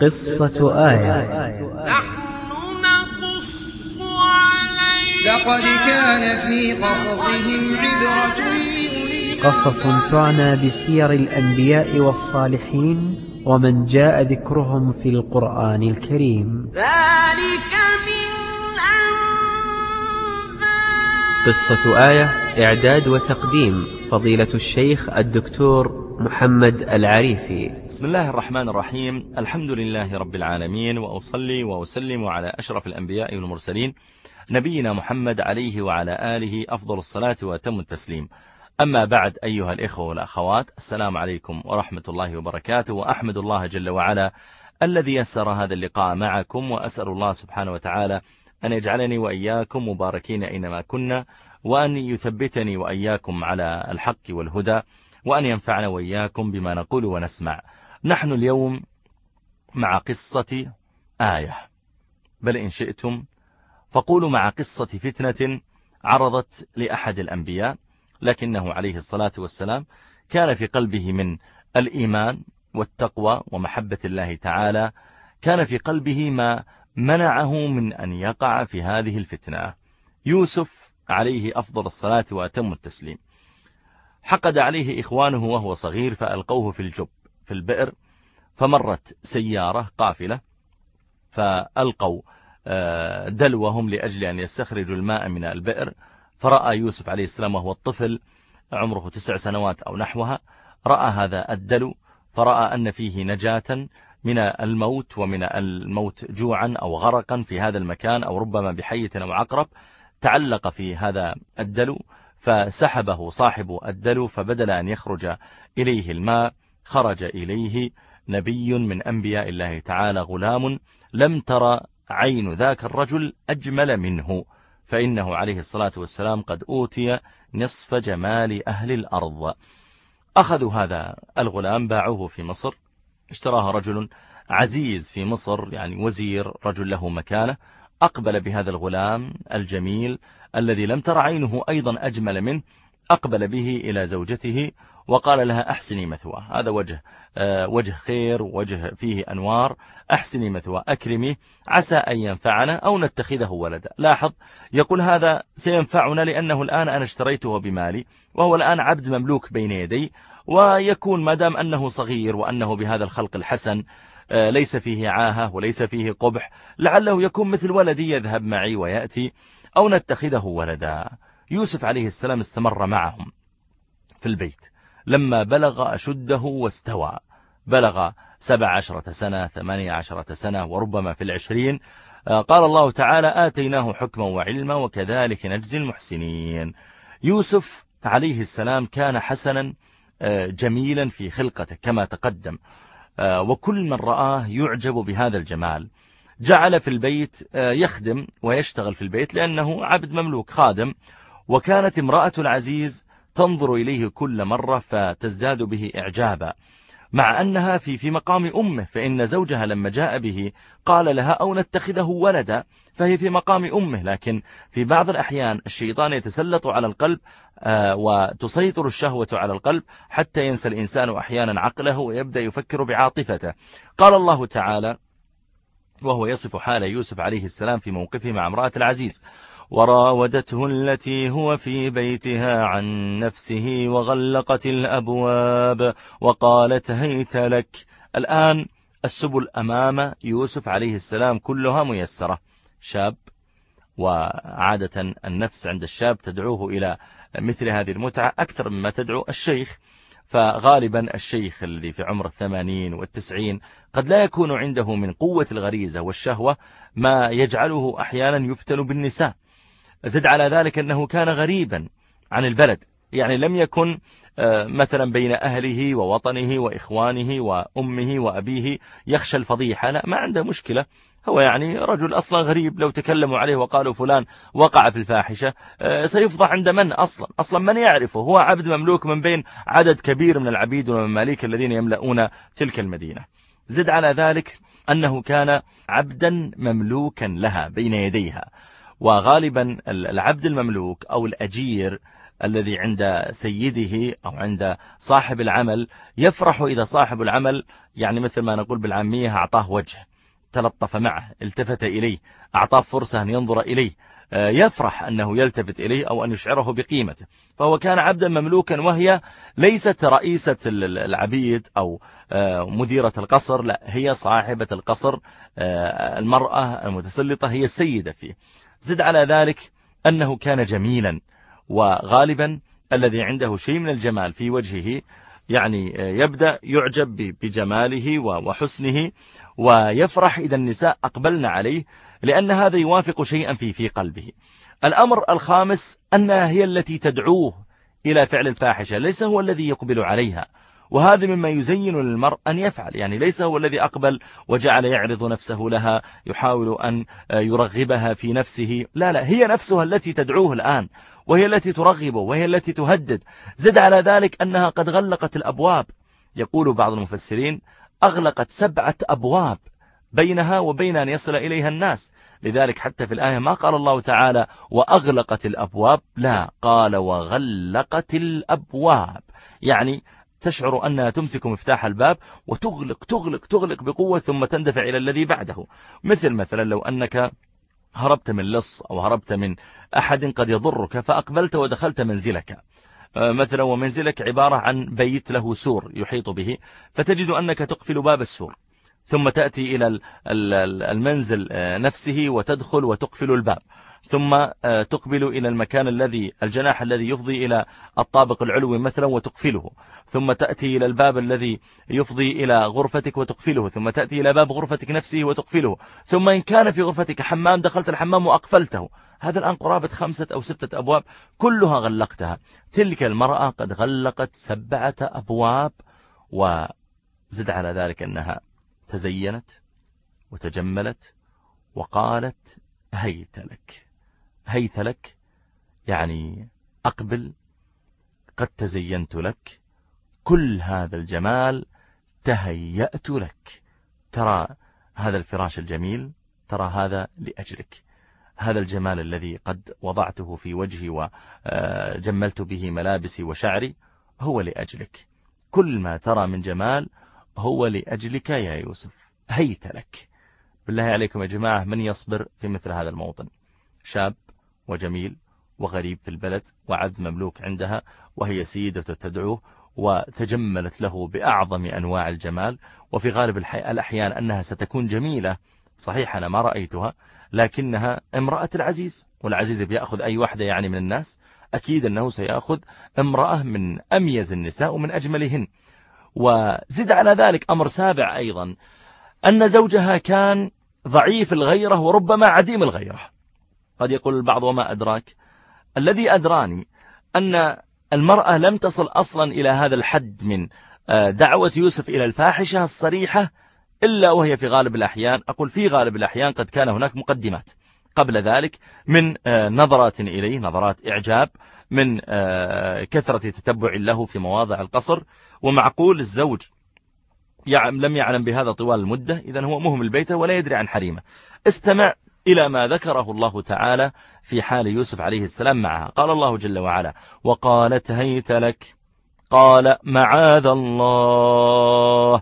قصة آية. نحن نقص عليك لقد كان في قصصهم عبرة قصص تعنى بسير الأنبياء والصالحين ومن جاء ذكرهم في القرآن الكريم. ذلك من أنباء قصة آية إعداد وتقديم فضيلة الشيخ الدكتور محمد العريفي. بسم الله الرحمن الرحيم. الحمد لله رب العالمين وأصلي وأسلم على أشرف الأنبياء والمرسلين نبينا محمد عليه وعلى آله أفضل الصلاة وأتم التسليم. أما بعد أيها الإخوة والأخوات السلام عليكم ورحمة الله وبركاته وأحمد الله جل وعلا الذي يسر هذا اللقاء معكم وأسأل الله سبحانه وتعالى أن يجعلني وإياكم مباركين أينما كنا وأن يثبتني وإياكم على الحق والهدى. وأن ينفعنا وإياكم بما نقول ونسمع. نحن اليوم مع قصة آية. بل إن شئتم فقولوا مع قصة فتنة عرضت لأحد الأنبياء لكنه عليه الصلاة والسلام كان في قلبه من الإيمان والتقوى ومحبة الله تعالى كان في قلبه ما منعه من أن يقع في هذه الفتنة. يوسف عليه أفضل الصلاة وأتم التسليم. حقد عليه إخوانه وهو صغير فألقوه في الجب في البئر فمرت سيارة قافلة فألقوا آه، دلوهم لأجل أن يستخرجوا الماء من البئر. فرأى يوسف عليه السلام وهو الطفل عمره تسع سنوات أو نحوها رأى هذا الدلو فرأى أن فيه نجاة من الموت ومن الموت جوعا أو غرقا في هذا المكان أو ربما بحية أو عقرب. تعلق في هذا الدلو فسحبه صاحب الدلو فبدل أن يخرج إليه الماء خرج إليه نبي من أنبياء الله تعالى غلام لم ترى عين ذاك الرجل أجمل منه فإنه عليه الصلاة والسلام قد أوتي نصف جمال أهل الأرض. أخذوا هذا الغلام باعوه في مصر اشتراه رجل عزيز في مصر يعني وزير رجل له مكانة. أقبل بهذا الغلام الجميل الذي لم تر عينه أيضا أجمل منه أقبل به إلى زوجته وقال لها أحسني مثوى. هذا وجه آه، وجه خير وجه فيه أنوار. أحسني مثوى أكرمي عسى أن ينفعنا أو نتخذه ولدا. لاحظ يقول هذا سينفعنا لأنه الآن أنا اشتريته بمالي وهو الآن عبد مملوك بين يدي ويكون ما دام أنه صغير وأنه بهذا الخلق الحسن ليس فيه عاهة وليس فيه قبح. لعله يكون مثل ولدي يذهب معي ويأتي أو نتخذه ولدا. يوسف عليه السلام استمر معهم في البيت. لما بلغ أشده واستوى. بلغ سبع عشرة سنة ثمانية عشرة سنة وربما في العشرين. آه، قال الله تعالى آتيناه حكما وعلما وكذلك نجزي المحسنين. يوسف عليه السلام كان حسنا آه، جميلا في خلقته كما تقدم. آه، وكل من رآه يعجب بهذا الجمال. جعل في البيت يخدم ويشتغل في البيت لأنه عبد مملوك خادم. وكانت امرأة العزيز تنظر إليه كل مرة فتزداد به إعجابا. مع أنها في في مقام أمه فإن زوجها لما جاء به قال لها أو نتخذه ولدا فهي في مقام أمه. لكن في بعض الأحيان الشيطان يتسلط على القلب آه، وتسيطر الشهوة على القلب حتى ينسى الإنسان أحيانا عقله ويبدأ يفكر بعاطفته. قال الله تعالى وهو يصف حال يوسف عليه السلام في موقفه مع امرأة العزيز. وراودته التي هو في بيتها عن نفسه وغلقت الأبواب وقالت هيت لك. الآن السبل أمام يوسف عليه السلام كلها ميسرة. شاب وعادة النفس عند الشاب تدعوه إلى مثل هذه المتعة أكثر مما تدعو الشيخ. فغالبا الشيخ الذي في عمر الثمانين والتسعين قد لا يكون عنده من قوة الغريزة والشهوة ما يجعله أحيانا يفتن بالنساء. زد على ذلك أنه كان غريبا عن البلد. يعني لم يكن آه، مثلا بين أهله ووطنه وإخوانه وأمه وأبيه يخشى الفضيحة. لا ما عنده مشكلة. هو يعني رجل أصلا غريب لو تكلموا عليه وقالوا فلان وقع في الفاحشة آه، سيفضح عند من أصلا؟ أصلا من يعرفه؟ هو عبد مملوك من بين عدد كبير من العبيد والمماليك الذين يملؤون تلك المدينة. زد على ذلك أنه كان عبدا مملوكا لها بين يديها وغالبا العبد المملوك أو الأجير الذي عند سيده أو عند صاحب العمل يفرح إذا صاحب العمل يعني مثل ما نقول بالعامية أعطاه وجه تلطف معه التفت إليه أعطاه فرصة أن ينظر إليه آه، يفرح أنه يلتفت إليه أو أن يشعره بقيمته. فهو كان عبدا مملوكا وهي ليست رئيسة العبيد أو آه، مديرة القصر لا هي صاحبة القصر آه، المرأة المتسلطة هي السيدة فيه. زد على ذلك أنه كان جميلا وغالبا الذي عنده شيء من الجمال في وجهه يعني يبدأ يعجب بجماله وحسنه ويفرح إذا النساء أقبلن عليه لأن هذا يوافق شيئا في في قلبه. الأمر الخامس أنها هي التي تدعوه إلى فعل الفاحشة ليس هو الذي يقبل عليها. وهذا مما يزين للمرء أن يفعل يعني ليس هو الذي أقبل وجعل يعرض نفسه لها يحاول أن يرغبها في نفسه. لا لا هي نفسها التي تدعوه الآن وهي التي ترغبه وهي التي تهدد. زد على ذلك أنها قد غلقت الأبواب. يقول بعض المفسرين أغلقت سبعة أبواب بينها وبين أن يصل إليها الناس. لذلك حتى في الآية ما قال الله تعالى وأغلقت الأبواب؟ لا قال وغلقت الأبواب. يعني تشعر أنها تمسك مفتاح الباب وتغلق تغلق تغلق بقوة ثم تندفع إلى الذي بعده. مثل مثلا لو أنك هربت من لص أو هربت من أحد قد يضرك فأقبلت ودخلت منزلك. آه، مثلا ومنزلك عبارة عن بيت له سور يحيط به فتجد أنك تقفل باب السور. ثم تأتي إلى المنزل آه، نفسه وتدخل وتقفل الباب. ثم آه، تقبل إلى المكان الذي الجناح الذي يفضي إلى الطابق العلوي مثلا وتقفله. ثم تأتي إلى الباب الذي يفضي إلى غرفتك وتقفله. ثم تأتي إلى باب غرفتك نفسه وتقفله. ثم إن كان في غرفتك حمام دخلت الحمام وأقفلته. هذا الآن قرابة خمسة أو ستة أبواب كلها غلقتها. تلك المرأة قد غلقت سبعة أبواب وزد على ذلك أنها تزينت وتجملت وقالت هيت لك. هيت لك يعني أقبل قد تزينت لك كل هذا الجمال تهيأت لك. ترى هذا الفراش الجميل ترى هذا لأجلك. هذا الجمال الذي قد وضعته في وجهي وجملت به ملابسي وشعري هو لأجلك. كل ما ترى من جمال هو لأجلك يا يوسف. هيت لك. بالله عليكم يا جماعة من يصبر في مثل هذا الموطن؟ شاب وجميل وغريب في البلد وعبد مملوك عندها وهي سيدة تدعوه وتجملت له بأعظم أنواع الجمال وفي غالب الأحيان أنها ستكون جميلة. صحيح أنا ما رأيتها لكنها امرأة العزيز والعزيز بيأخذ أي واحدة يعني من الناس. أكيد أنه سيأخذ امرأة من أميز النساء ومن أجملهن. وزد على ذلك أمر سابع أيضا أن زوجها كان ضعيف الغيرة وربما عديم الغيرة. قد يقول البعض وما أدراك. الذي أدراني أن المرأة لم تصل أصلا إلى هذا الحد من آه، دعوة يوسف إلى الفاحشة الصريحة إلا وهي في غالب الأحيان. أقول في غالب الأحيان قد كان هناك مقدمات. قبل ذلك من آه، نظرات إليه نظرات إعجاب من آه، كثرة تتبع له في مواضع القصر. ومعقول الزوج لم يعلم بهذا طوال المدة. إذا هو مهم البيت ولا يدري عن حريمه. استمع إلى ما ذكره الله تعالى في حال يوسف عليه السلام معها. قال الله جل وعلا وقالت هيت لك؟ قال معاذ الله.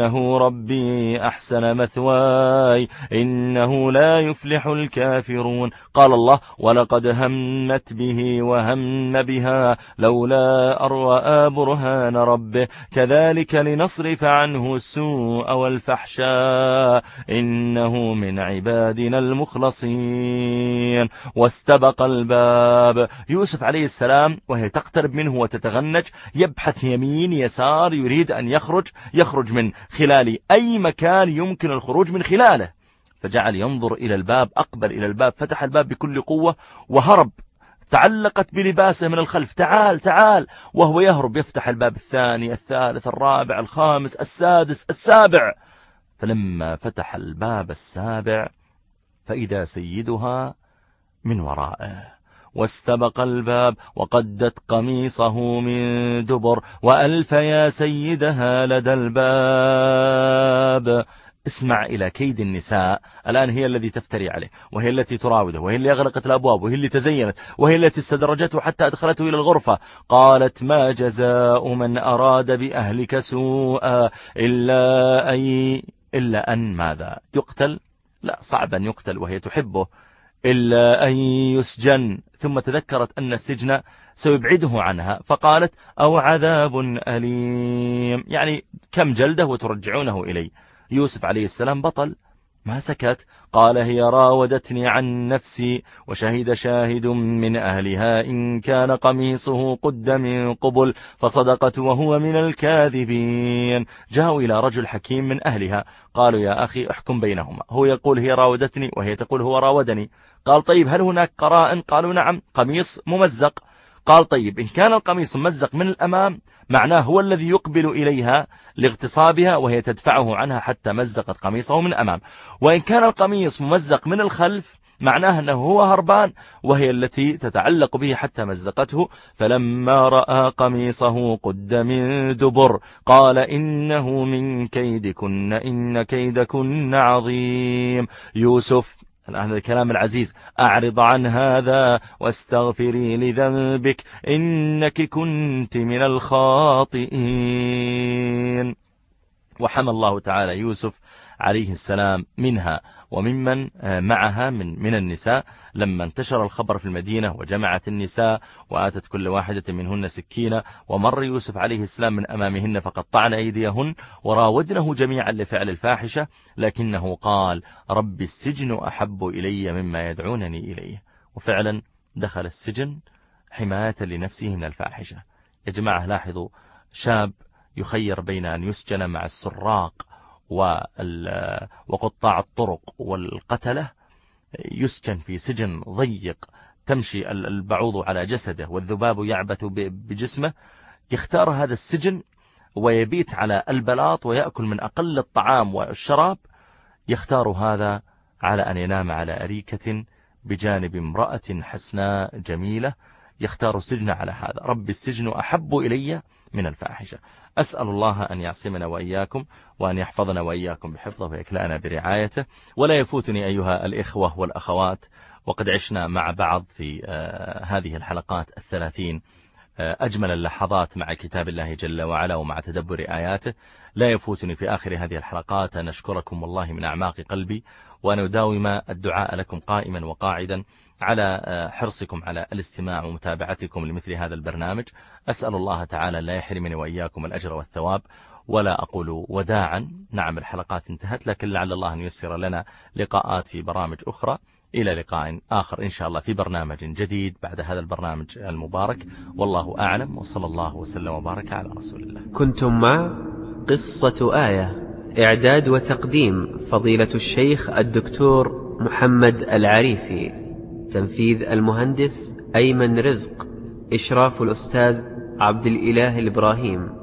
إنه ربي أحسن مثواي إنه لا يفلح الكافرون. قال الله ولقد همت به وهم بها لولا أرأى برهان ربه. كذلك لنصرف عنه السوء والفحشاء إنه من عبادنا المخلصين. واستبق الباب. يوسف عليه السلام وهي تقترب منه وتتغنج يبحث يمين يسار يريد أن يخرج يخرج من خلال أي مكان يمكن الخروج من خلاله. فجعل ينظر إلى الباب أقبل إلى الباب فتح الباب بكل قوة وهرب. تعلقت بلباسه من الخلف. تعال تعال. وهو يهرب يفتح الباب الثاني الثالث الرابع الخامس السادس السابع. فلما فتح الباب السابع فإذا سيدها من ورائه. واستبق الباب وقدت قميصه من دبر وألف يا سيدها لدى الباب. اسمع إلى كيد النساء. الآن هي الذي تفتري عليه وهي التي تراوده وهي اللي أغلقت الأبواب وهي اللي تزينت وهي التي استدرجته حتى أدخلته إلى الغرفة. قالت ما جزاء من أراد بأهلك سوءا إلا أي إلا أن ماذا؟ يقتل؟ لا صعب أن يقتل وهي تحبه. إلا أن يسجن ثم تذكرت أن السجن سيبعده عنها فقالت أو عذاب أليم. يعني كم جلدة وترجعونه إلي. يوسف عليه السلام بطل ما سكت؟ قال هي راودتني عن نفسي وشهد شاهد من أهلها إن كان قميصه قد من قبل فصدقت وهو من الكاذبين. جاءوا إلى رجل حكيم من أهلها. قالوا يا أخي احكم بينهما. هو يقول هي راودتني وهي تقول هو راودني. قال طيب هل هناك قرائن قالوا نعم قميص ممزق. قال طيب إن كان القميص ممزق من الأمام معناه هو الذي يقبل إليها لاغتصابها وهي تدفعه عنها حتى مزقت قميصه من أمام. وإن كان القميص ممزق من الخلف معناه أنه هو هربان وهي التي تتعلق به حتى مزقته. فلما رأى قميصه قد من دبر قال إنه من كيدكن إن كيدكن عظيم. يوسف الآن الكلام العزيز. أعرض عن هذا واستغفري لذنبك إنك كنت من الخاطئين. وحمى الله تعالى يوسف عليه السلام منها وممن آه، معها من من النساء. لما انتشر الخبر في المدينة وجمعت النساء وآتت كل واحدة منهن سكينة ومر يوسف عليه السلام من أمامهن فقطعن أيديهن وراودنه جميعا لفعل الفاحشة لكنه قال رب السجن أحب إلي مما يدعونني إليه. وفعلا دخل السجن حماية لنفسه من الفاحشة. يا جماعة لاحظوا شاب يخير بين أن يسجن مع السراق وقطاع الطرق والقتلة يسجن في سجن ضيق تمشي البعوض على جسده والذباب يعبث بجسمه يختار هذا السجن ويبيت على البلاط ويأكل من أقل الطعام والشراب يختار هذا على أن ينام على أريكة بجانب امرأة حسناء جميلة يختار السجن على هذا. رب السجن أحب إلي من الفاحشة. أسأل الله أن يعصمنا وإياكم وأن يحفظنا وإياكم بحفظه ويكلأنا برعايته. ولا يفوتني أيها الإخوة والأخوات وقد عشنا مع بعض في آه، هذه الحلقات الثلاثين. أجمل اللحظات مع كتاب الله جل وعلا ومع تدبر آياته. لا يفوتني في آخر هذه الحلقات أن أشكركم والله من أعماق قلبي وأن أداوم الدعاء لكم قائما وقاعدا على آه، حرصكم على الاستماع ومتابعتكم لمثل هذا البرنامج. أسأل الله تعالى لا يحرمني وإياكم الأجر والثواب ولا أقول وداعا. نعم الحلقات انتهت لكن لعل الله أن يسر لنا لقاءات في برامج أخرى. إلى لقاء آخر إن شاء الله في برنامج جديد بعد هذا البرنامج المبارك. والله أعلم وصلى الله وسلم وبارك على رسول الله. كنتم مع قصة آية إعداد وتقديم فضيلة الشيخ الدكتور محمد العريفي تنفيذ المهندس أيمن رزق إشراف الأستاذ عبد الإله الإبراهيم